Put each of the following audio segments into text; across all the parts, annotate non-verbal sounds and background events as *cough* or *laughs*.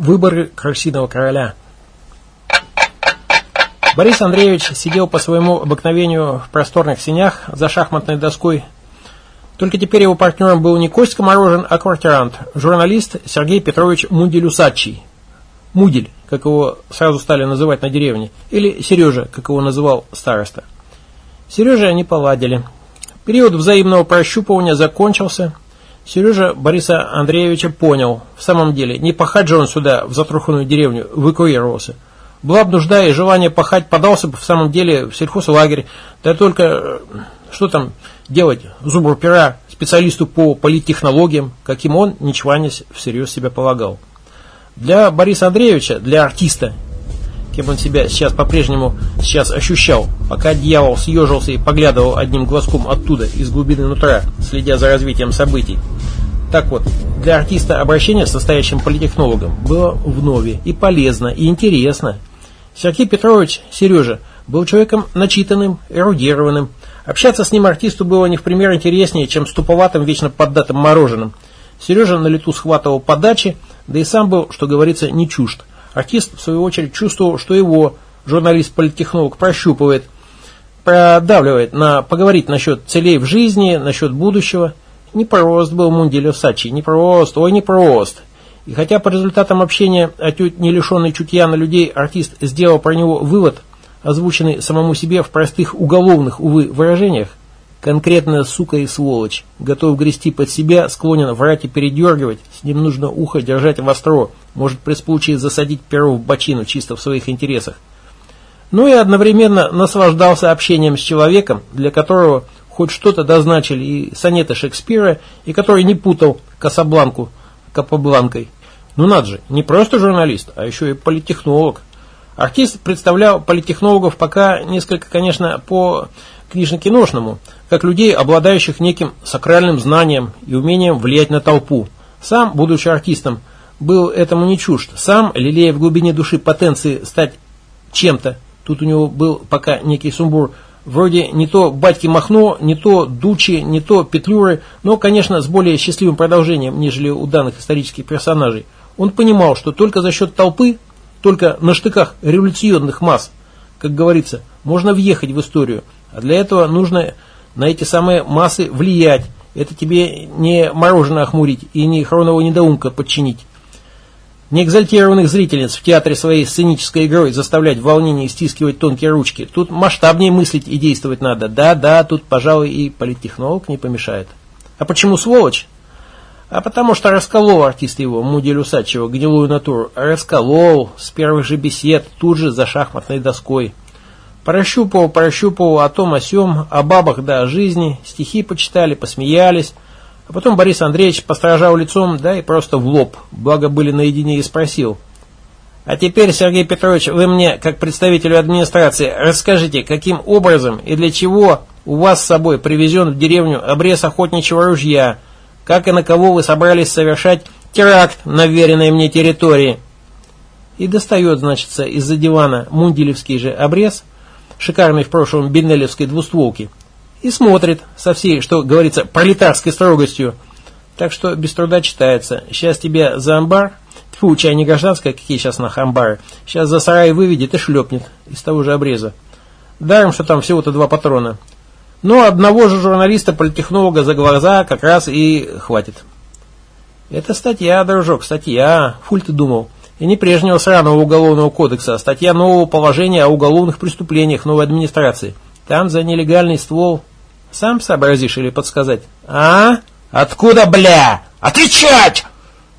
Выборы крысиного короля. Борис Андреевич сидел по своему обыкновению в просторных синях за шахматной доской. Только теперь его партнером был не Костя Морожен, а квартирант, журналист Сергей Петрович Мудель-Усачий. Мудель, как его сразу стали называть на деревне, или Сережа, как его называл староста. Сережа они поладили. Период взаимного прощупывания закончился – Сережа Бориса Андреевича понял. В самом деле, не пахать же он сюда, в затруханную деревню, эвакуировался. Была бы нужда и желание пахать, подался бы в самом деле в сельхозлагерь. Да только, э, что там делать, зубру пера, специалисту по политтехнологиям, каким он, не чванясь, всерьез себя полагал. Для Бориса Андреевича, для артиста, кем он себя сейчас по-прежнему сейчас ощущал, пока дьявол съежился и поглядывал одним глазком оттуда, из глубины нутра, следя за развитием событий. Так вот, для артиста обращение с настоящим политехнологом было вновь и полезно, и интересно. Сергей Петрович, Сережа, был человеком начитанным, эрудированным. Общаться с ним артисту было не в пример интереснее, чем с туповатым, вечно поддатым мороженым. Сережа на лету схватывал подачи, да и сам был, что говорится, не чужд. Артист, в свою очередь, чувствовал, что его журналист-политтехнолог прощупывает, продавливает на поговорить насчет целей в жизни, насчет будущего. Не прост был Мунделев Сачи, не прост, ой, не прост. И хотя по результатам общения, отнюдь не лишенный чутья на людей, артист сделал про него вывод, озвученный самому себе в простых уголовных, увы, выражениях, Конкретная сука и сволочь. Готов грести под себя, склонен врать и передергивать. С ним нужно ухо держать востро. Может при случае засадить перо в бочину чисто в своих интересах. Ну и одновременно наслаждался общением с человеком, для которого хоть что-то дозначили и сонеты Шекспира, и который не путал Касабланку Капабланкой. Ну надо же, не просто журналист, а еще и политтехнолог. Артист представлял политтехнологов пока несколько, конечно, по книжно-киношному, как людей, обладающих неким сакральным знанием и умением влиять на толпу. Сам, будучи артистом, был этому не чужд. Сам, лелея в глубине души потенции стать чем-то, тут у него был пока некий сумбур, вроде не то батьки Махно, не то Дучи, не то Петлюры, но, конечно, с более счастливым продолжением, нежели у данных исторических персонажей. Он понимал, что только за счет толпы, только на штыках революционных масс, как говорится, можно въехать в историю, а для этого нужно на эти самые массы влиять. Это тебе не мороженое охмурить и не хронового недоумка подчинить. Не экзальтированных зрительниц в театре своей сценической игрой заставлять в волнении стискивать тонкие ручки. Тут масштабнее мыслить и действовать надо. Да, да, тут, пожалуй, и политтехнолог не помешает. А почему сволочь? А потому что расколол артист его, Муди Люсачева, гнилую натуру. Расколол с первых же бесед, тут же за шахматной доской. Прощупывал, прощупывал о том, о сем, о бабах да о жизни, стихи почитали, посмеялись. А потом Борис Андреевич постражал лицом, да и просто в лоб, благо были наедине и спросил. А теперь, Сергей Петрович, вы мне, как представителю администрации, расскажите, каким образом и для чего у вас с собой привезен в деревню обрез охотничьего ружья, как и на кого вы собрались совершать теракт на веренной мне территории. И достает, значится, из-за дивана мундилевский же обрез, шикарной в прошлом беннелевской двустволки, и смотрит со всей, что говорится, пролетарской строгостью. Так что без труда читается. Сейчас тебя за амбар, тьфу, чай не гражданская, какие сейчас на амбары, сейчас за сарай выведет и шлепнет из того же обреза. Даром, что там всего-то два патрона. Но одного же журналиста-политехнолога за глаза как раз и хватит. Это статья, дружок, статья. Фуль ты думал. И не прежнего сраного уголовного кодекса, а статья нового положения о уголовных преступлениях новой администрации. Там за нелегальный ствол. Сам сообразишь или подсказать? А? Откуда, бля? Отвечать!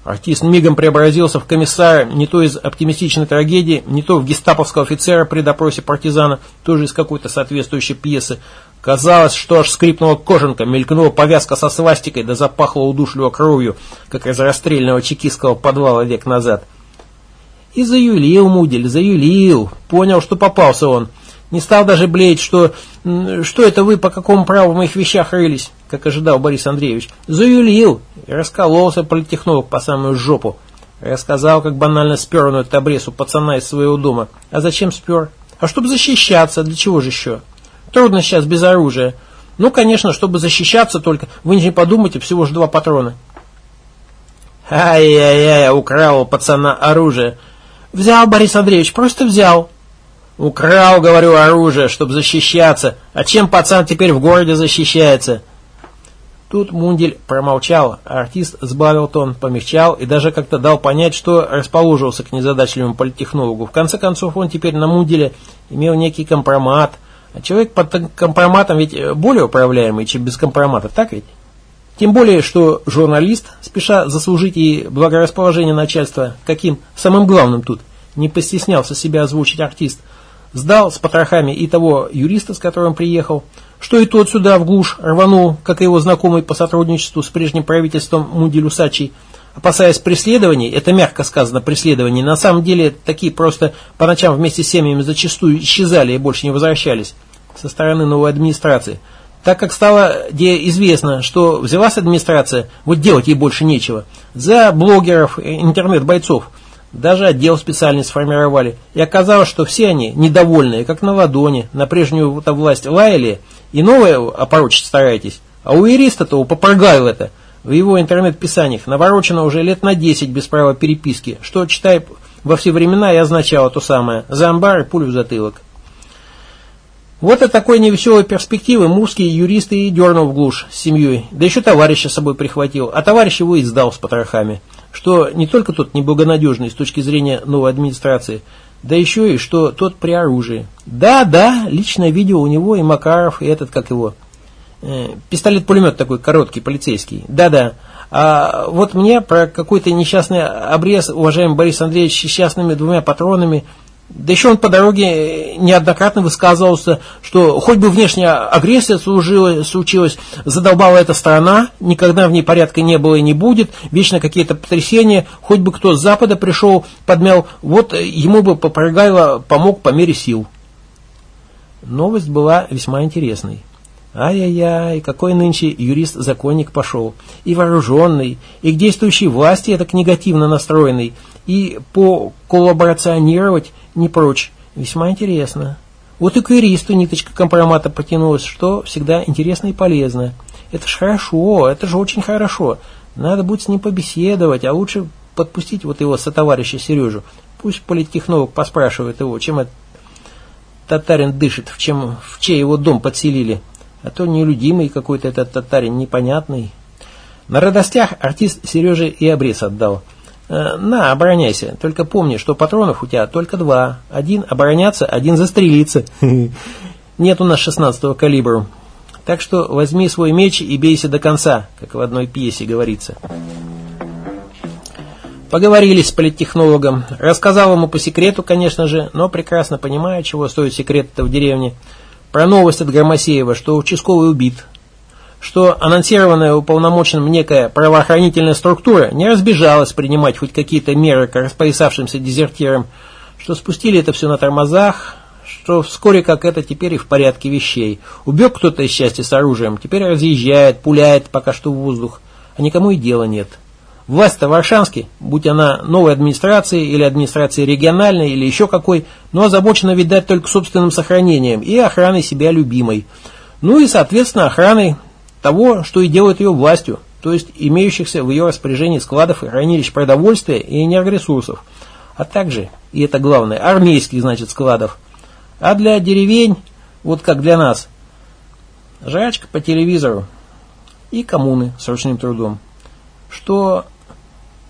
Артист мигом преобразился в комиссара не то из оптимистичной трагедии, не то в гестаповского офицера при допросе партизана, тоже из какой-то соответствующей пьесы. Казалось, что аж скрипнула кожанка, мелькнула повязка со свастикой, да запахло удушливо кровью, как из расстрельного чекистского подвала век назад. И заюлил Мудель, заюлил. Понял, что попался он. Не стал даже блеять, что, что это вы по какому праву в моих вещах рылись, как ожидал Борис Андреевич. Заюлил. И раскололся политехнолог по самую жопу. Рассказал, как банально спер он этот обрез у пацана из своего дома. А зачем спер? А чтобы защищаться, для чего же еще? Трудно сейчас без оружия. Ну, конечно, чтобы защищаться только. Вы не подумайте, всего же два патрона. Ай-яй-яй, украл у пацана оружие. Взял, Борис Андреевич, просто взял. Украл, говорю, оружие, чтобы защищаться. А чем пацан теперь в городе защищается? Тут Мундель промолчал, артист сбавил тон, помягчал и даже как-то дал понять, что расположился к незадачливому политтехнологу. В конце концов, он теперь на Мунделе имел некий компромат. А человек под компроматом ведь более управляемый, чем без компромата, так ведь? Тем более, что журналист, спеша заслужить и благорасположение начальства, каким самым главным тут, не постеснялся себя озвучить артист, сдал с потрохами и того юриста, с которым приехал, что и тот сюда в глушь рванул, как и его знакомый по сотрудничеству с прежним правительством Муди Люсачи, опасаясь преследований, это мягко сказано преследований, на самом деле такие просто по ночам вместе с семьями зачастую исчезали и больше не возвращались со стороны новой администрации. Так как стало известно, что взялась администрация, вот делать ей больше нечего, за блогеров, интернет-бойцов – даже отдел специальный сформировали. И оказалось, что все они недовольные, как на ладони, на прежнюю власть лаяли, и новое опорочить стараетесь. А у юриста-то, у попрыгаю это, в его интернет-писаниях наворочено уже лет на 10 без права переписки, что, читай, во все времена и означало то самое. За амбар и пулю в затылок. Вот от такой невеселой перспективы мужские юристы и дернул в глушь с семьей, да еще товарища с собой прихватил, а товарищ его и сдал с потрохами что не только тот неблагонадежный с точки зрения новой администрации, да еще и что тот при оружии. Да, да, личное видео у него и Макаров, и этот, как его, э, пистолет-пулемет такой короткий, полицейский. Да-да. А вот мне про какой-то несчастный обрез, уважаемый Борис Андреевич, с несчастными двумя патронами – да еще он по дороге неоднократно высказывался, что хоть бы внешняя агрессия служила, случилась, задолбала эта страна, никогда в ней порядка не было и не будет, вечно какие-то потрясения, хоть бы кто с запада пришел, подмял, вот ему бы Попрыгайло помог по мере сил. Новость была весьма интересной. Ай-яй-яй, какой нынче юрист-законник пошел. И вооруженный, и к действующей власти так негативно настроенный, и по коллаборационировать не прочь. Весьма интересно. Вот и к юристу ниточка компромата потянулась, что всегда интересно и полезно. Это ж хорошо, это же очень хорошо. Надо будет с ним побеседовать, а лучше подпустить вот его сотоварища Сережу. Пусть политтехнолог поспрашивает его, чем этот татарин дышит, в, чем, в чей его дом подселили. А то нелюдимый какой-то этот татарин, непонятный. На радостях артист Сереже и обрез отдал – Э, на, обороняйся. Только помни, что патронов у тебя только два. Один обороняться, один застрелиться. *laughs* Нет у нас 16-го калибра. Так что возьми свой меч и бейся до конца, как в одной пьесе говорится. Поговорили с политтехнологом. Рассказал ему по секрету, конечно же, но прекрасно понимая, чего стоит секрет-то в деревне. Про новость от Громосеева, что участковый убит, что анонсированная уполномоченным некая правоохранительная структура не разбежалась принимать хоть какие-то меры к распоясавшимся дезертирам, что спустили это все на тормозах, что вскоре, как это, теперь и в порядке вещей. Убег кто-то из счастья с оружием, теперь разъезжает, пуляет пока что в воздух, а никому и дела нет. Власть-то в Аршанске, будь она новой администрацией или администрацией региональной или еще какой, но озабочена, видать, только собственным сохранением и охраной себя любимой. Ну и, соответственно, охраной того, что и делает ее властью, то есть имеющихся в ее распоряжении складов и хранилищ продовольствия и энергоресурсов, а также, и это главное, армейских, значит, складов. А для деревень, вот как для нас, жрачка по телевизору и коммуны с ручным трудом. Что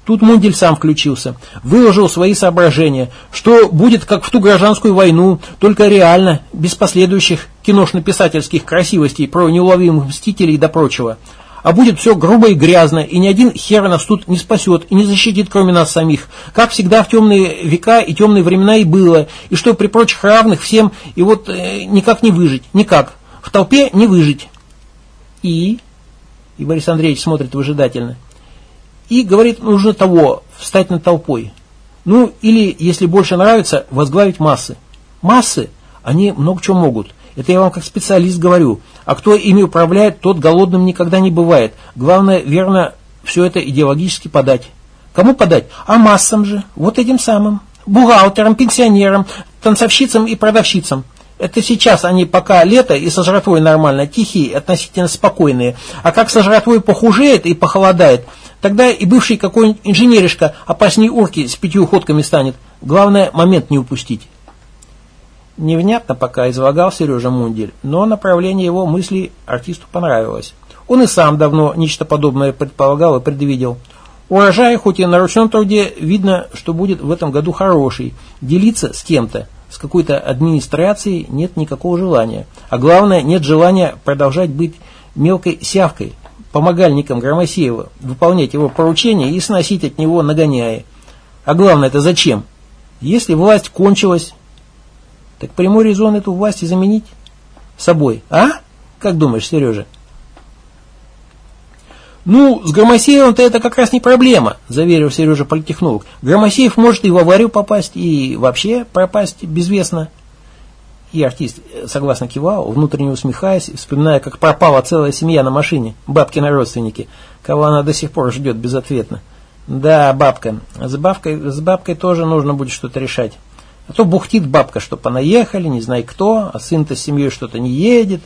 Тут Мундель сам включился, выложил свои соображения, что будет как в ту гражданскую войну, только реально, без последующих киношно-писательских красивостей про неуловимых мстителей до прочего. А будет все грубо и грязно, и ни один хер нас тут не спасет и не защитит, кроме нас самих. Как всегда в темные века и темные времена и было, и что при прочих равных всем, и вот э, никак не выжить, никак. В толпе не выжить. И? И Борис Андреевич смотрит выжидательно и говорит, нужно того, встать над толпой. Ну, или, если больше нравится, возглавить массы. Массы, они много чего могут. Это я вам как специалист говорю. А кто ими управляет, тот голодным никогда не бывает. Главное, верно, все это идеологически подать. Кому подать? А массам же, вот этим самым. Бухгалтерам, пенсионерам, танцовщицам и продавщицам. Это сейчас они пока лето и со жратвой нормально, тихие, относительно спокойные. А как со похужеет и похолодает – Тогда и бывший какой-нибудь инженеришка опасней урки с пятью ходками станет. Главное, момент не упустить. Невнятно пока излагал Сережа Мундель, но направление его мыслей артисту понравилось. Он и сам давно нечто подобное предполагал и предвидел. Урожай, хоть и на ручном труде, видно, что будет в этом году хороший. Делиться с кем-то, с какой-то администрацией нет никакого желания. А главное, нет желания продолжать быть мелкой сявкой, помогальником Громосеева, выполнять его поручения и сносить от него нагоняя. А главное, это зачем? Если власть кончилась, так прямой резон эту власть и заменить собой. А? Как думаешь, Сережа? «Ну, с Громосеевым-то это как раз не проблема», – заверил Сережа политехнолог. «Громосеев может и в аварию попасть, и вообще пропасть безвестно». И артист согласно кивал, внутренне усмехаясь, вспоминая, как пропала целая семья на машине, бабкины родственники, кого она до сих пор ждет безответно. «Да, бабка. С бабкой, с бабкой тоже нужно будет что-то решать. А то бухтит бабка, что понаехали, не знай кто, а сын-то с семьей что-то не едет,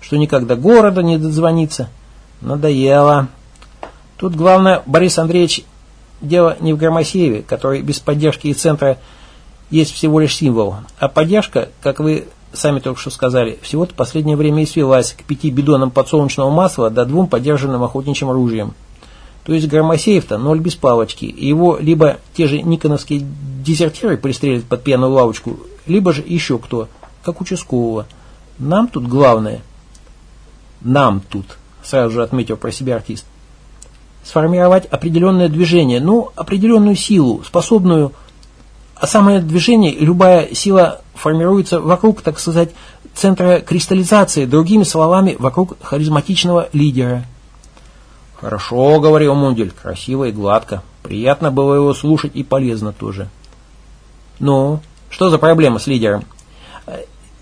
что никак до города не дозвонится. Надоело». Тут главное, Борис Андреевич, дело не в Громосееве, который без поддержки и центра есть всего лишь символ, а поддержка, как вы сами только что сказали, всего-то последнее время и свелась к пяти бидонам подсолнечного масла до двум поддержанным охотничьим оружием. То есть Громосеев-то ноль без палочки, и его либо те же никоновские дезертиры пристрелят под пьяную лавочку, либо же еще кто, как участкового. Нам тут главное, нам тут, сразу же отметил про себя артист, сформировать определенное движение, ну, определенную силу, способную, а самое движение, любая сила формируется вокруг, так сказать, центра кристаллизации, другими словами, вокруг харизматичного лидера. «Хорошо», — говорил Мундель, — «красиво и гладко. Приятно было его слушать и полезно тоже». «Ну, что за проблема с лидером?»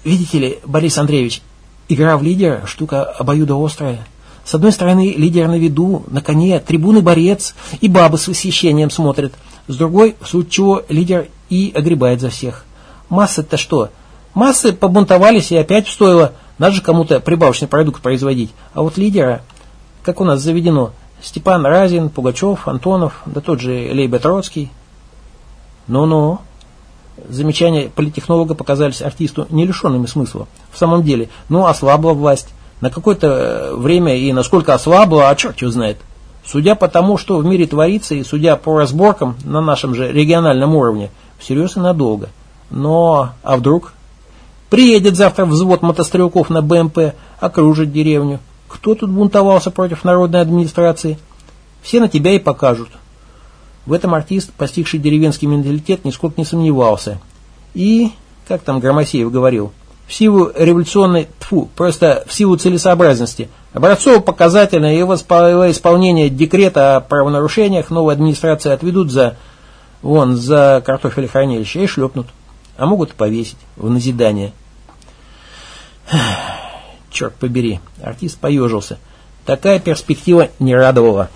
«Видите ли, Борис Андреевич, игра в лидера – штука обоюдоострая». С одной стороны, лидер на виду, на коне, трибуны борец, и бабы с восхищением смотрят. С другой, в случае чего, лидер и огребает за всех. Массы-то что? Массы побунтовались и опять стоило. Надо же кому-то прибавочный продукт производить. А вот лидера, как у нас заведено, Степан Разин, Пугачев, Антонов, да тот же Лейбе Троцкий. Ну-ну. Замечания политтехнолога показались артисту не лишенными смысла. В самом деле, ну ослабла власть на какое-то время и насколько ослабла, а черт его знает. Судя по тому, что в мире творится, и судя по разборкам на нашем же региональном уровне, всерьез и надолго. Но, а вдруг? Приедет завтра взвод мотострелков на БМП, окружит деревню. Кто тут бунтовался против народной администрации? Все на тебя и покажут. В этом артист, постигший деревенский менталитет, нисколько не сомневался. И, как там Громосеев говорил, в силу революционной, тфу, просто в силу целесообразности. Образцово-показательное и исполнение декрета о правонарушениях новой администрации отведут за, вон, за картофелехранилище и шлепнут. А могут повесить в назидание. *sighs* Черт побери, артист поежился. Такая перспектива не радовала.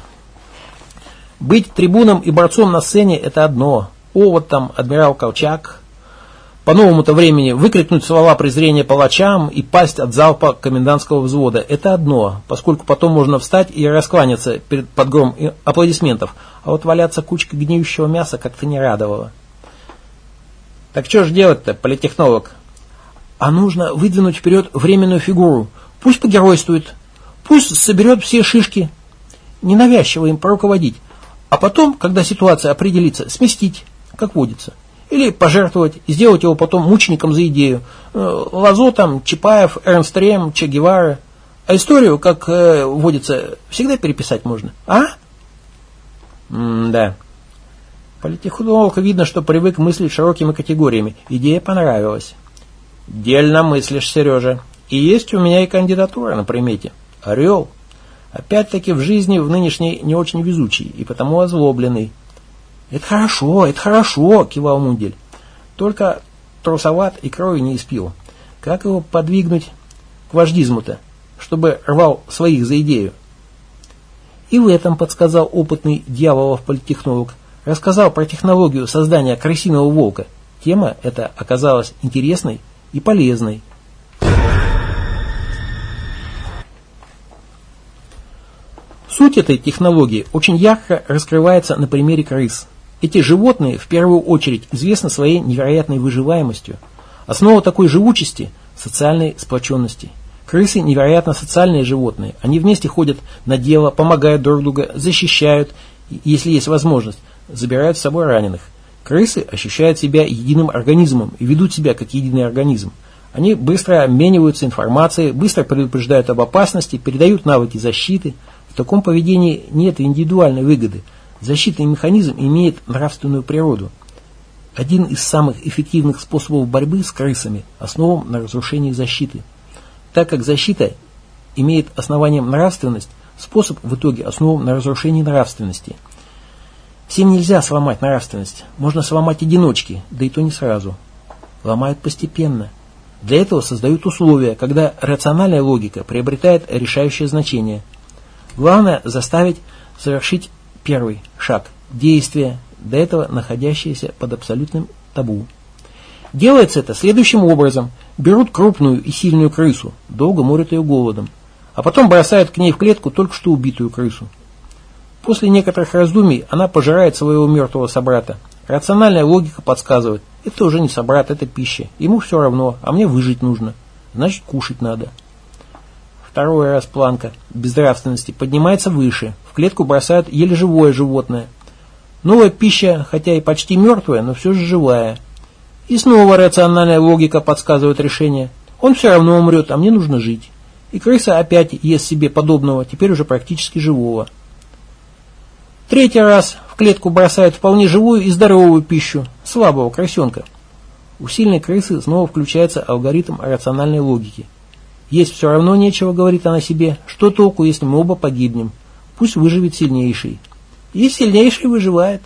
Быть трибуном и борцом на сцене – это одно. О, вот там адмирал Колчак, по новому-то времени выкрикнуть слова презрения палачам и пасть от залпа комендантского взвода – это одно, поскольку потом можно встать и раскланяться перед подгром аплодисментов, а вот валяться кучкой гниющего мяса как-то не радовало. Так что же делать-то, политехнолог? А нужно выдвинуть вперед временную фигуру. Пусть погеройствует, пусть соберет все шишки, ненавязчиво им поруководить, а потом, когда ситуация определится, сместить, как водится. Или пожертвовать, сделать его потом мучеником за идею. Э, Лазо там, Чапаев, Эрнст Рем, Че Гевара. А историю, как э, водится, всегда переписать можно. А? М-да. Политехнолог видно, что привык мыслить широкими категориями. Идея понравилась. Дельно мыслишь, Сережа. И есть у меня и кандидатура на примете. Орел. Опять-таки в жизни в нынешней не очень везучий и потому озлобленный. «Это хорошо, это хорошо», — кивал Мундель. «Только трусоват и крови не испил. Как его подвигнуть к вождизму-то, чтобы рвал своих за идею?» И в этом подсказал опытный дьяволов политтехнолог. Рассказал про технологию создания крысиного волка. Тема эта оказалась интересной и полезной. Суть этой технологии очень ярко раскрывается на примере крыс. Эти животные в первую очередь известны своей невероятной выживаемостью. Основа такой живучести – социальной сплоченности. Крысы невероятно социальные животные. Они вместе ходят на дело, помогают друг другу, защищают, если есть возможность, забирают с собой раненых. Крысы ощущают себя единым организмом и ведут себя как единый организм. Они быстро обмениваются информацией, быстро предупреждают об опасности, передают навыки защиты. В таком поведении нет индивидуальной выгоды. Защитный механизм имеет нравственную природу. Один из самых эффективных способов борьбы с крысами основан на разрушении защиты. Так как защита имеет основанием нравственность, способ в итоге основан на разрушении нравственности. Всем нельзя сломать нравственность. Можно сломать одиночки, да и то не сразу. Ломают постепенно – для этого создают условия, когда рациональная логика приобретает решающее значение. Главное заставить совершить первый шаг – действие, до этого находящееся под абсолютным табу. Делается это следующим образом. Берут крупную и сильную крысу, долго морят ее голодом, а потом бросают к ней в клетку только что убитую крысу. После некоторых раздумий она пожирает своего мертвого собрата. Рациональная логика подсказывает, это уже не собрат, это пища. Ему все равно, а мне выжить нужно. Значит, кушать надо. Второй раз планка безнравственности поднимается выше. В клетку бросают еле живое животное. Новая пища, хотя и почти мертвая, но все же живая. И снова рациональная логика подсказывает решение. Он все равно умрет, а мне нужно жить. И крыса опять ест себе подобного, теперь уже практически живого. Третий раз в клетку бросают вполне живую и здоровую пищу, слабого крысенка. У сильной крысы снова включается алгоритм рациональной логики. Есть все равно нечего, говорит она себе, что толку, если мы оба погибнем. Пусть выживет сильнейший. И сильнейший выживает.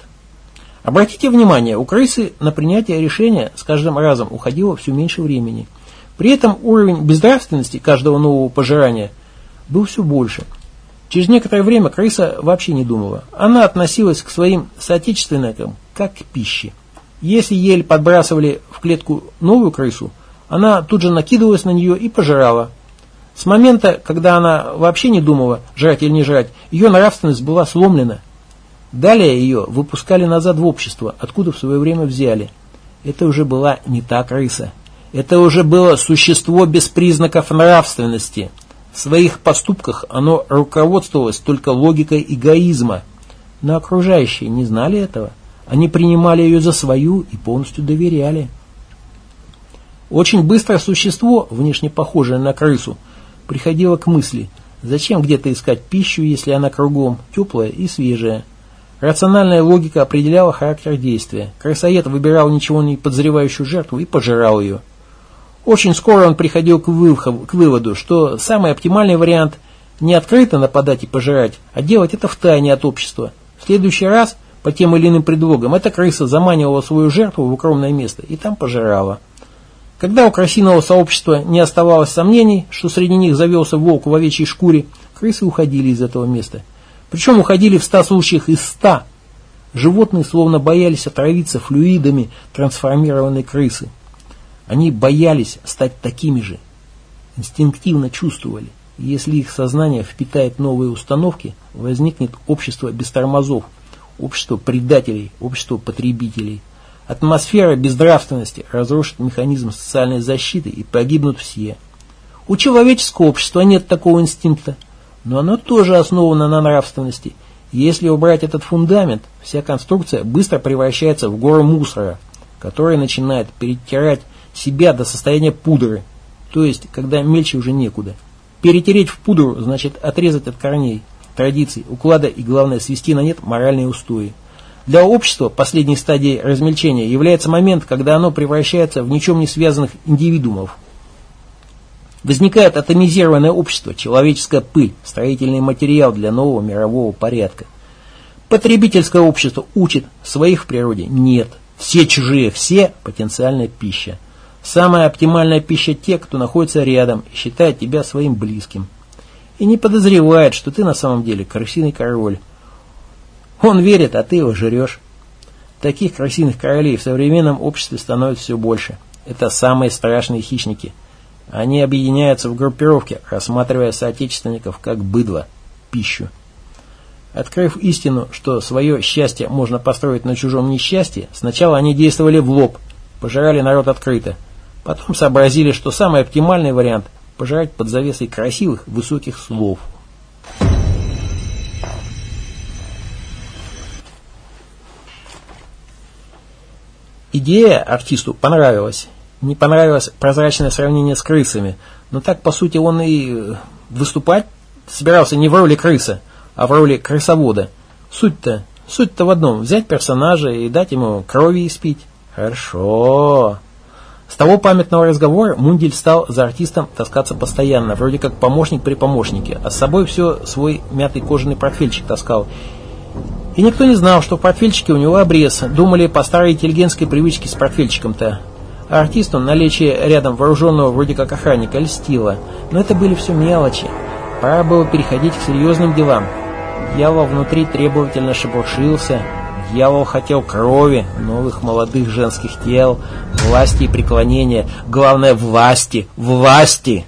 Обратите внимание, у крысы на принятие решения с каждым разом уходило все меньше времени. При этом уровень безнравственности каждого нового пожирания был все больше – Через некоторое время крыса вообще не думала. Она относилась к своим соотечественникам как к пище. Если ель подбрасывали в клетку новую крысу, она тут же накидывалась на нее и пожирала. С момента, когда она вообще не думала, жрать или не жрать, ее нравственность была сломлена. Далее ее выпускали назад в общество, откуда в свое время взяли. Это уже была не та крыса. Это уже было существо без признаков нравственности – в своих поступках оно руководствовалось только логикой эгоизма, но окружающие не знали этого. Они принимали ее за свою и полностью доверяли. Очень быстро существо, внешне похожее на крысу, приходило к мысли, зачем где-то искать пищу, если она кругом, теплая и свежая. Рациональная логика определяла характер действия. Крысоед выбирал ничего не подозревающую жертву и пожирал ее. Очень скоро он приходил к, выводу, что самый оптимальный вариант не открыто нападать и пожирать, а делать это в тайне от общества. В следующий раз, по тем или иным предлогам, эта крыса заманивала свою жертву в укромное место и там пожирала. Когда у крысиного сообщества не оставалось сомнений, что среди них завелся волк в овечьей шкуре, крысы уходили из этого места. Причем уходили в ста случаях из ста. Животные словно боялись отравиться флюидами трансформированной крысы. Они боялись стать такими же, инстинктивно чувствовали. если их сознание впитает новые установки, возникнет общество без тормозов, общество предателей, общество потребителей. Атмосфера безнравственности разрушит механизм социальной защиты и погибнут все. У человеческого общества нет такого инстинкта, но оно тоже основано на нравственности. если убрать этот фундамент, вся конструкция быстро превращается в гору мусора, которая начинает перетирать себя до состояния пудры, то есть, когда мельче уже некуда. Перетереть в пудру значит отрезать от корней, традиций, уклада и, главное, свести на нет моральные устои. Для общества последней стадией размельчения является момент, когда оно превращается в ничем не связанных индивидуумов. Возникает атомизированное общество, человеческая пыль, строительный материал для нового мирового порядка. Потребительское общество учит, своих в природе нет. Все чужие, все потенциальная пища. Самая оптимальная пища те, кто находится рядом и считает тебя своим близким. И не подозревает, что ты на самом деле крысиный король. Он верит, а ты его жрешь. Таких крысиных королей в современном обществе становится все больше. Это самые страшные хищники. Они объединяются в группировки, рассматривая соотечественников как быдло, пищу. Открыв истину, что свое счастье можно построить на чужом несчастье, сначала они действовали в лоб, пожирали народ открыто. Потом сообразили, что самый оптимальный вариант – пожирать под завесой красивых, высоких слов. Идея артисту понравилась. Не понравилось прозрачное сравнение с крысами, но так, по сути, он и э, выступать собирался не в роли крыса, а в роли крысовода. Суть-то, суть-то в одном, взять персонажа и дать ему крови испить. Хорошо. С того памятного разговора Мундель стал за артистом таскаться постоянно, вроде как помощник при помощнике, а с собой все свой мятый кожаный портфельчик таскал. И никто не знал, что в портфельчике у него обрез. Думали по старой интеллигентской привычке с портфельчиком-то. А артисту наличие рядом вооруженного вроде как охранника льстило. Но это были все мелочи. Пора было переходить к серьезным делам. Дьявол внутри требовательно шебуршился. Дьявол хотел крови, новых молодых женских тел, власти и преклонения. Главное, власти, власти!